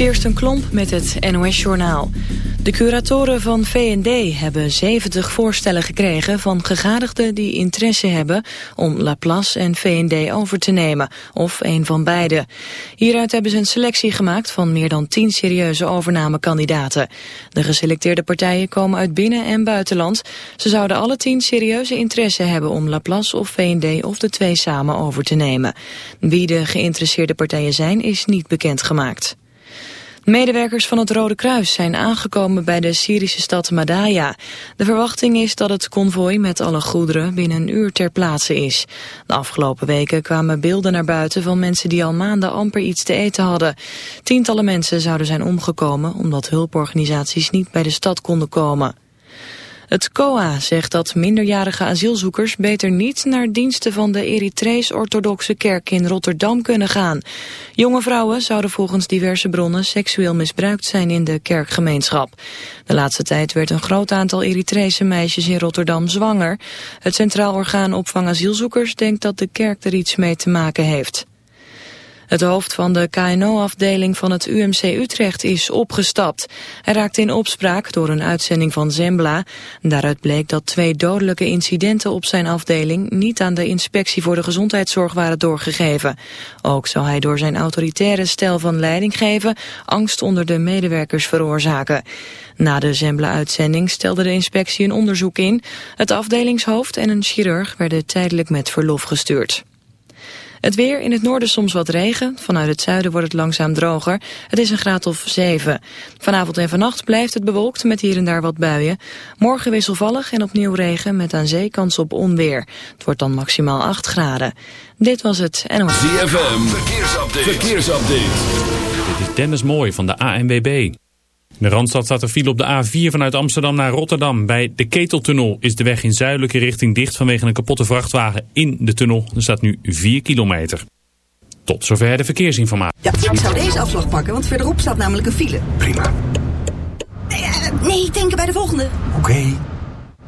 een Klomp met het NOS-journaal. De curatoren van V&D hebben 70 voorstellen gekregen van gegadigden die interesse hebben om Laplace en V&D over te nemen, of een van beide. Hieruit hebben ze een selectie gemaakt van meer dan 10 serieuze overnamekandidaten. De geselecteerde partijen komen uit binnen- en buitenland. Ze zouden alle 10 serieuze interesse hebben om Laplace of V&D of de twee samen over te nemen. Wie de geïnteresseerde partijen zijn is niet bekendgemaakt. Medewerkers van het Rode Kruis zijn aangekomen bij de Syrische stad Madaya. De verwachting is dat het konvooi met alle goederen binnen een uur ter plaatse is. De afgelopen weken kwamen beelden naar buiten van mensen die al maanden amper iets te eten hadden. Tientallen mensen zouden zijn omgekomen omdat hulporganisaties niet bij de stad konden komen. Het COA zegt dat minderjarige asielzoekers beter niet naar diensten van de Eritrees-orthodoxe kerk in Rotterdam kunnen gaan. Jonge vrouwen zouden volgens diverse bronnen seksueel misbruikt zijn in de kerkgemeenschap. De laatste tijd werd een groot aantal Eritrese meisjes in Rotterdam zwanger. Het Centraal Orgaan Opvang Asielzoekers denkt dat de kerk er iets mee te maken heeft. Het hoofd van de KNO-afdeling van het UMC Utrecht is opgestapt. Hij raakte in opspraak door een uitzending van Zembla. Daaruit bleek dat twee dodelijke incidenten op zijn afdeling niet aan de inspectie voor de gezondheidszorg waren doorgegeven. Ook zou hij door zijn autoritaire stijl van leiding geven angst onder de medewerkers veroorzaken. Na de Zembla-uitzending stelde de inspectie een onderzoek in. Het afdelingshoofd en een chirurg werden tijdelijk met verlof gestuurd. Het weer, in het noorden soms wat regen. Vanuit het zuiden wordt het langzaam droger. Het is een graad of 7. Vanavond en vannacht blijft het bewolkt met hier en daar wat buien. Morgen wisselvallig en opnieuw regen met aan zee kans op onweer. Het wordt dan maximaal 8 graden. Dit was het NOS. ZFM, verkeersupdate. verkeersupdate. Dit is Dennis Mooi van de ANWB. De Randstad staat er file op de A4 vanuit Amsterdam naar Rotterdam. Bij de Keteltunnel is de weg in zuidelijke richting dicht vanwege een kapotte vrachtwagen in de tunnel. Er staat nu 4 kilometer. Tot zover de verkeersinformatie. Ja, ik zou deze afslag pakken, want verderop staat namelijk een file. Prima. Nee, uh, nee denken bij de volgende. Oké.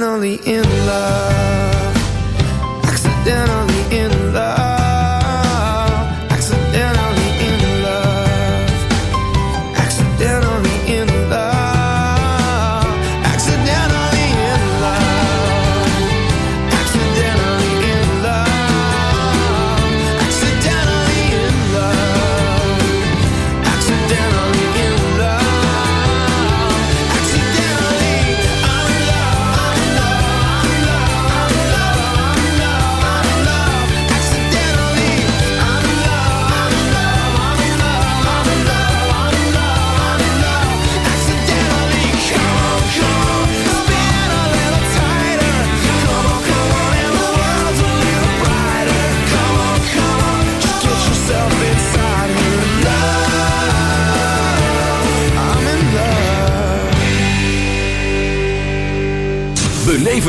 accidentally in love, accidentally in love.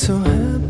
So happy